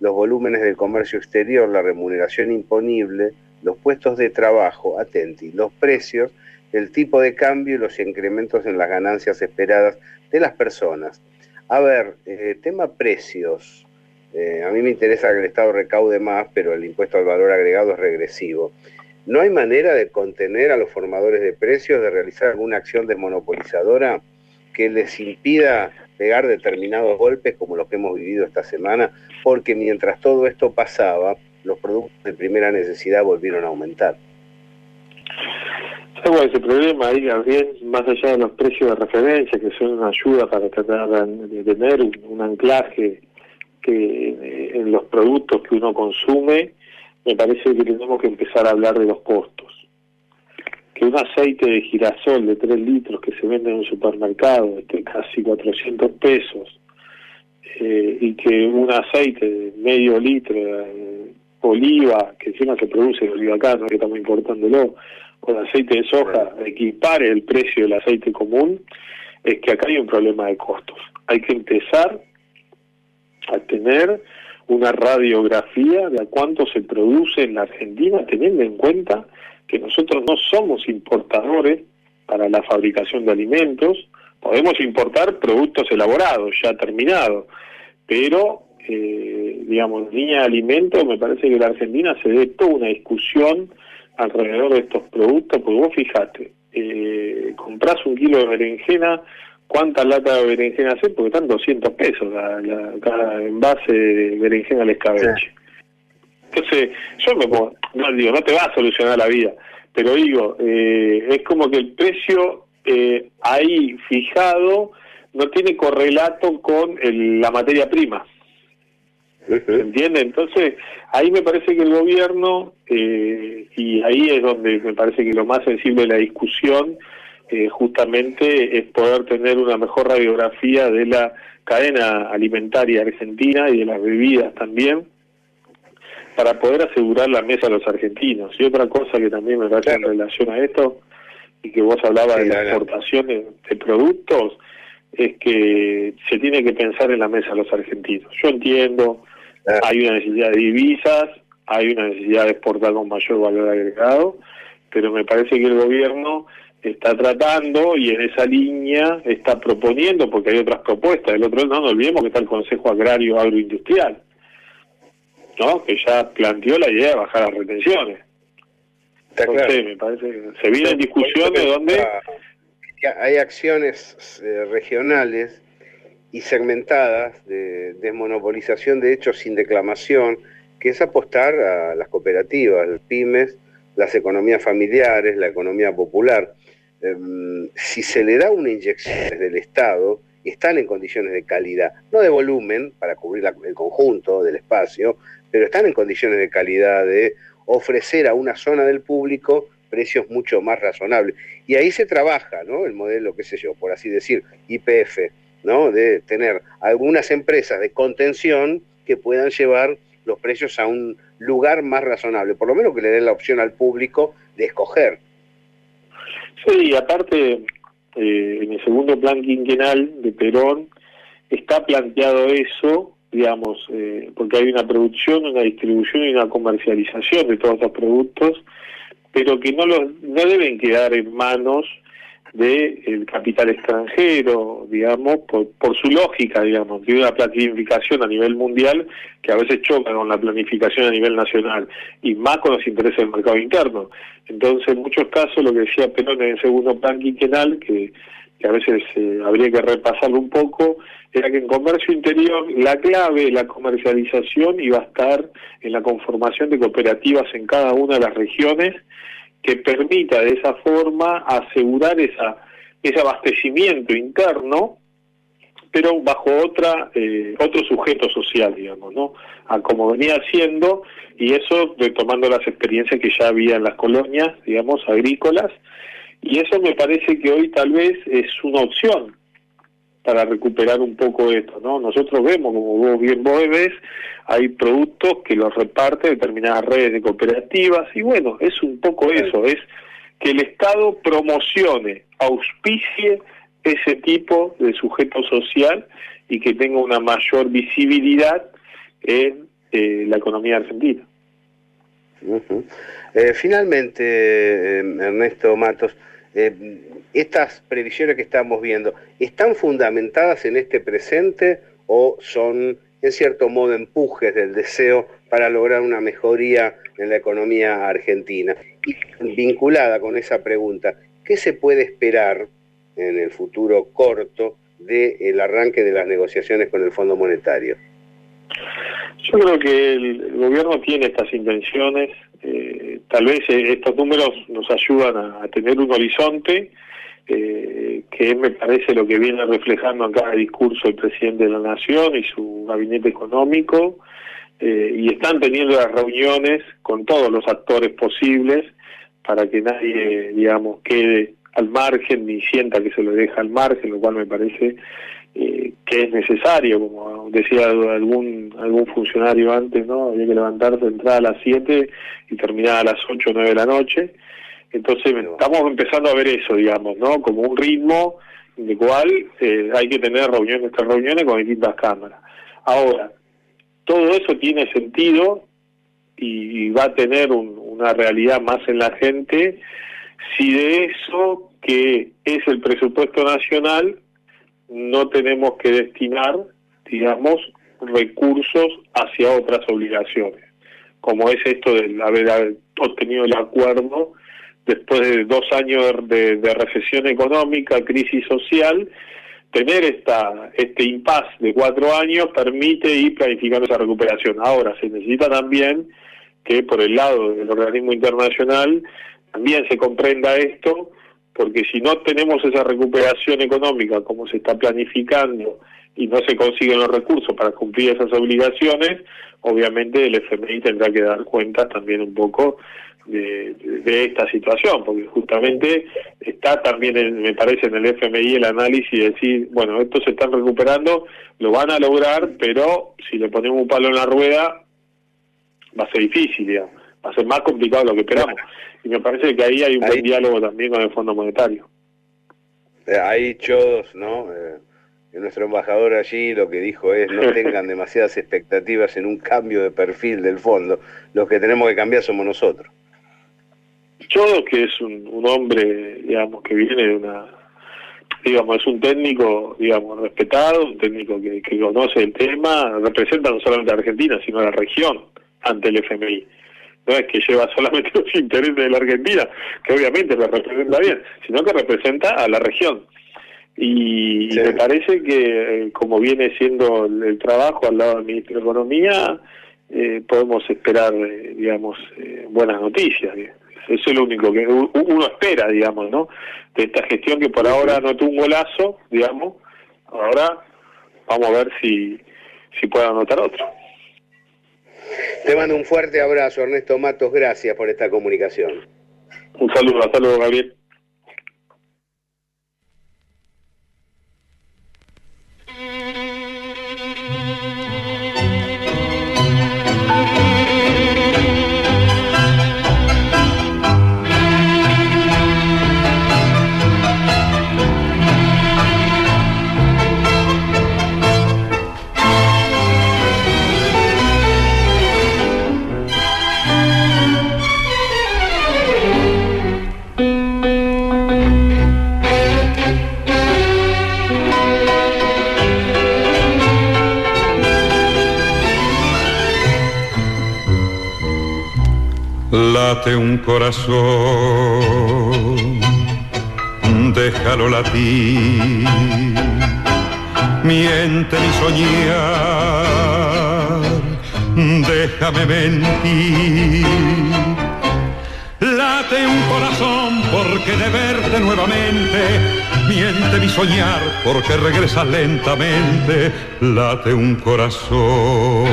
los volúmenes del comercio exterior, la remuneración imponible, los puestos de trabajo, atenti, los precios, el tipo de cambio y los incrementos en las ganancias esperadas de las personas. A ver, eh, tema precios. Eh, a mí me interesa que el Estado recaude más, pero el impuesto al valor agregado es regresivo. ¿No hay manera de contener a los formadores de precios, de realizar alguna acción desmonopolizadora que les impida pegar determinados golpes como los que hemos vivido esta semana? Porque mientras todo esto pasaba, los productos de primera necesidad volvieron a aumentar. Bueno, ese problema ahí, Gabriel, más allá de los precios de referencia, que son una ayuda para tratar de tener un, anclaje que eh, en los productos que uno consume, me parece que tenemos que empezar a hablar de los costos. Que un aceite de girasol de 3 litros que se vende en un supermercado esté casi 400 pesos eh, y que un aceite de medio litro de oliva, que encima se produce en oliva acá, no que estamos importándolo, con aceite de soja, equipare el precio del aceite común, es que acá hay un problema de costos. Hay que empezar a tener una radiografía de a cuánto se produce en la Argentina, teniendo en cuenta que nosotros no somos importadores para la fabricación de alimentos, podemos importar productos elaborados, ya terminados, pero, eh, digamos, en línea de alimentos, me parece que la Argentina se dé toda una discusión alrededor de estos productos, porque vos fijate, eh, compras un kilo de berenjena ¿Cuántas latas de berenjena hace? Porque están 200 pesos cada envase de berenjena al escabeche. Entonces, yo me pongo, no digo, no te va a solucionar la vida, pero digo, eh, es como que el precio eh, ahí fijado no tiene correlato con la materia prima. ¿Se entiende? Entonces, ahí me parece que el gobierno, eh, y ahí es donde me parece que lo más sensible de la discusión, eh, justamente es poder tener una mejor radiografía de la cadena alimentaria argentina y de las bebidas también, para poder asegurar la mesa a los argentinos. Y otra cosa que también me parece en relación a esto, y que vos hablabas de la exportación de, productos, es que se tiene que pensar en la mesa los argentinos. Yo entiendo, hay una necesidad de divisas, hay una necesidad de exportar con mayor valor agregado, pero me parece que el gobierno está tratando y en esa línea está proponiendo, porque hay otras propuestas. El otro no nos olvidemos que está el Consejo Agrario Agroindustrial, ¿no? que ya planteó la idea de bajar las retenciones. Entonces, me parece que se vienen discusiones donde... Hay acciones eh, regionales y segmentadas de desmonopolización de hechos sin declamación, que es apostar a las cooperativas, las pymes, las economías familiares, la economía popular. Em, si se le da una inyección desde el Estado, están en condiciones de calidad, no de volumen para cubrir el conjunto del espacio, pero están en condiciones de calidad de ofrecer a una zona del público precios mucho más razonables. Y ahí se trabaja, ¿no? El modelo, qué sé yo, por así decir, IPF, ¿no? De tener algunas empresas de contención que puedan llevar los precios a un lugar más razonable, por lo menos que le den la opción al público de escoger Sí, aparte, eh, en el segundo plan quinquenal de Perón está planteado eso, digamos, eh, porque hay una producción, una distribución y una comercialización de todos estos productos, pero que no, los, no deben quedar en manos del capital extranjero, digamos, por, por su lógica, digamos, de una planificación a nivel mundial que a veces choca con la planificación a nivel nacional y más con los intereses del mercado interno. Entonces, en muchos casos, lo que decía Perón en el segundo plan quinquenal, que, que a veces eh, habría que repasarlo un poco, era que en comercio interior la clave, la comercialización iba a estar en la conformación de cooperativas en cada una de las regiones que permita de esa forma asegurar esa, ese abastecimiento interno, pero bajo otra eh, otro sujeto social, digamos, ¿no? A como venía haciendo, y eso retomando las experiencias que ya había en las colonias, digamos, agrícolas, y eso me parece que hoy tal vez es una opción para recuperar un poco esto, ¿no? Nosotros vemos, como vos bien vos ves, hay productos que los reparte determinadas redes de cooperativas y bueno, es un poco eso, es que el Estado promocione, auspicie ese tipo de sujeto social y que tenga una mayor visibilidad en eh, la economía argentina. Eh, finalmente, Ernesto Matos, estas previsiones que estamos viendo, ¿están fundamentadas en este presente o son, en cierto modo, empujes del deseo para lograr una mejoría en la economía argentina? Y vinculada con esa pregunta, ¿qué se puede esperar en el futuro corto del arranque de las negociaciones con el Fondo Monetario? Yo creo que el, gobierno tiene estas intenciones, eh, tal vez eh, estos números nos ayudan a, tener un horizonte, eh, que me parece lo que viene reflejando en cada discurso el presidente de la Nación y su gabinete económico, y están teniendo las reuniones con todos los actores posibles para que nadie, digamos, quede al margen ni sienta que se lo deja al margen, lo cual me parece eh, que es necesario, como decía algún algún funcionario antes, ¿no? Había que levantarse, entrar a las 7 y terminar a las 8 o 9 de la noche. Entonces estamos empezando a ver eso, digamos, ¿no? Como un ritmo de cual eh, hay que tener reuniones tras reuniones con distintas cámaras. Ahora, todo eso tiene sentido y, va a tener una realidad más en la gente si de eso que es el presupuesto nacional no tenemos que destinar, digamos, recursos hacia otras obligaciones, como es esto de haber obtenido el acuerdo después de dos años de, recesión económica, crisis social, tener esta este impasse de cuatro años permite ir planificando esa recuperación. Ahora se necesita también que por el lado del organismo internacional también se comprenda esto, porque si no tenemos esa recuperación económica como se está planificando y no se consiguen los recursos para cumplir esas obligaciones, obviamente el FMI tendrá que dar cuenta también un poco de, esta situación, porque justamente está también, me parece, en el FMI el análisis de decir, bueno, estos se están recuperando, lo van a lograr, pero si le ponemos un palo en la rueda, va a ser difícil, va a ser más complicado de lo que esperamos y me parece que ahí hay un buen diálogo también con el Fondo Monetario. Eh, hay chodos, ¿no? Eh, nuestro embajador allí lo que dijo es no tengan demasiadas expectativas en un cambio de perfil del fondo, los que tenemos que cambiar somos nosotros. Chodos que es un, hombre, digamos, que viene de una, digamos, es un técnico, digamos, respetado, un técnico que, que conoce el tema, representa no solamente a Argentina, sino a la región ante el FMI no es que lleva solamente los intereses de la Argentina, que obviamente lo representa bien, sino que representa a la región. Y, me parece que, eh, como viene siendo el, trabajo al lado del Ministro de Economía, eh, podemos esperar, eh, digamos, buenas noticias. Eso es lo único que uno espera, digamos, ¿no? De esta gestión que por ahora no tuvo un golazo, digamos, ahora vamos a ver si, si puede anotar otro. Te mando un fuerte abrazo, Ernesto Matos. Gracias por esta comunicación. Un saludo, hasta luego, Gabriel. Late un corazón, déjalo latir, miente mi soñar, déjame mentir. Late un corazón porque de verte nuevamente, miente mi soñar porque regresa lentamente, late un corazón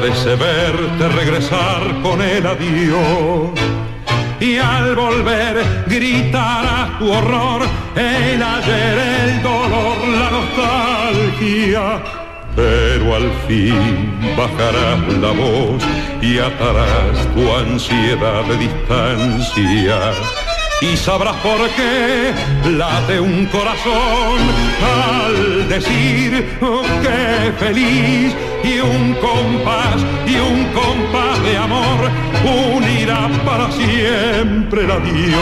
parece verte regresar con el adiós y al volver gritará tu horror, el ayer, el dolor, la nostalgia. Pero al fin bajarás la voz y atarás tu ansiedad de distancia y sabrás por qué late un corazón al decir oh, que feliz y un compás y un compás de amor unirá para siempre la Dios.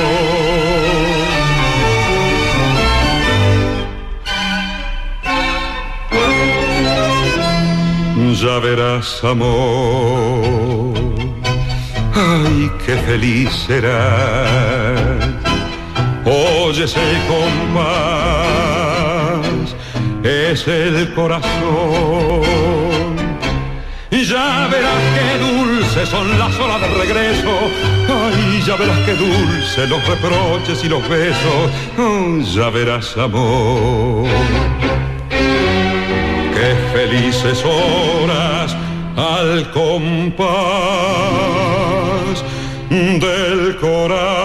Ya verás amor, ay, qué feliz serás oyes el compás, es el corazón. Ya verás qué dulces son las horas de regreso, ay, ya verás qué dulces los reproches y los besos, ya verás amor. Qué felices horas al compás del corazón.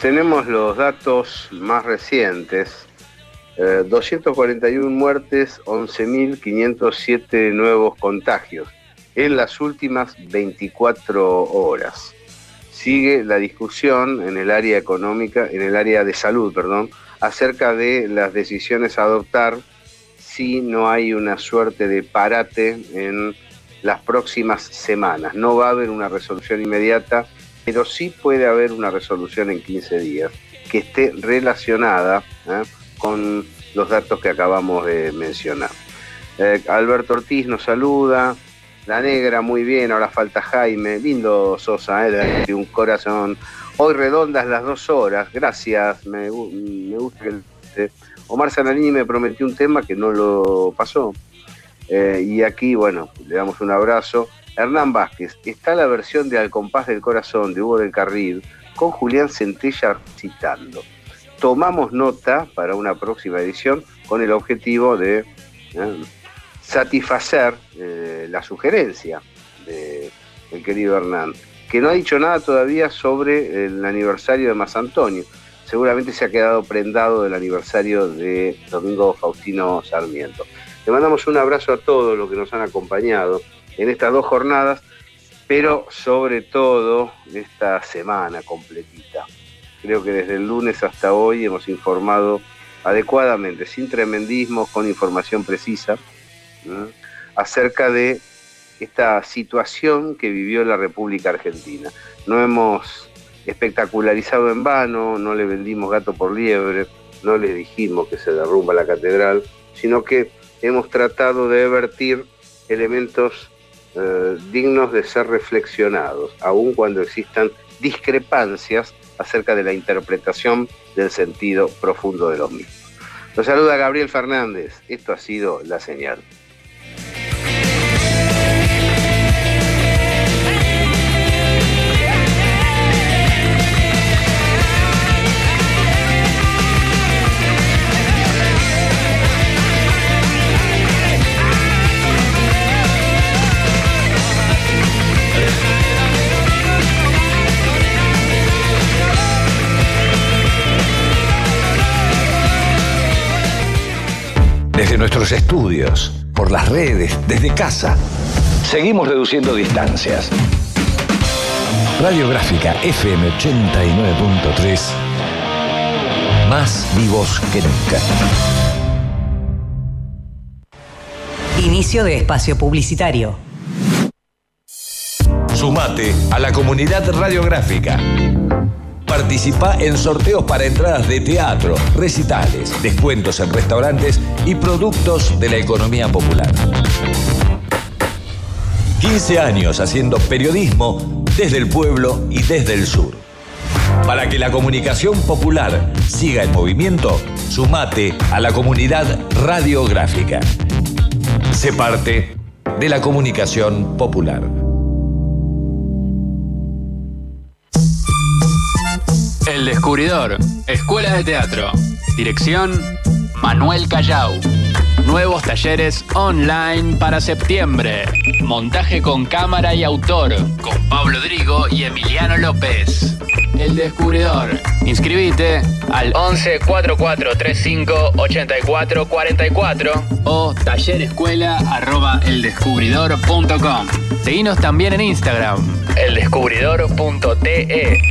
Tenemos los datos más recientes. 241 eh, muertes, 11.507 nuevos contagios en las últimas 24 horas. Sigue la discusión en el área económica, en el área de salud, perdón, acerca de las decisiones a adoptar si no hay una suerte de parate en las próximas semanas. No va a haber una resolución inmediata pero sí puede haber una resolución en 15 días que esté relacionada ¿eh? con los datos que acabamos de mencionar. Eh, Alberto Ortiz nos saluda, la negra muy bien, ahora falta Jaime, lindo Sosa, ¿eh? un corazón. Hoy redondas las dos horas, gracias, me, gusta que... Omar Sanalini me prometió un tema que no lo pasó. y aquí, bueno, le damos un abrazo. Hernán Vázquez, está la versión de Al compás del corazón de Hugo del Carril con Julián Centella citando. Tomamos nota para una próxima edición con el objetivo de eh, satisfacer eh, la sugerencia del querido Hernán, que no ha dicho nada todavía sobre el aniversario de Más Antonio. Seguramente se ha quedado prendado del aniversario de Domingo Faustino Sarmiento. Le mandamos un abrazo a todos los que nos han acompañado en estas dos jornadas, pero sobre todo esta semana completita. Creo que desde el lunes hasta hoy hemos informado adecuadamente, sin tremendismos, con información precisa, acerca de esta situación que vivió la República Argentina. No hemos espectacularizado en vano, no le vendimos gato por liebre, no le dijimos que se derrumba la catedral, sino que hemos tratado de vertir elementos eh, dignos de ser reflexionados, aun cuando existan discrepancias acerca de la interpretación del sentido profundo de los mismos. Los saluda Gabriel Fernández, esto ha sido La Señal. Desde nuestros estudios, por las redes, desde casa. Seguimos reduciendo distancias. Radiográfica FM 89.3. Más vivos que nunca. Inicio de espacio publicitario. Sumate a la comunidad radiográfica. Participa en sorteos para entradas de teatro, recitales, descuentos en restaurantes y productos de la economía popular. 15 años haciendo periodismo desde el pueblo y desde el sur. Para que la comunicación popular siga en movimiento, sumate a la comunidad radiográfica. Se parte de la comunicación popular. El Descubridor, Escuela de Teatro. Dirección, Manuel Callao. Nuevos talleres online para septiembre. Montaje con cámara y autor, con Pablo Drigo y Emiliano López. El Descubridor. Inscribite al 11 44 35 84 44 o tallerescuela arroba eldescubridor.com. Seguinos también en Instagram, eldescubridor.te.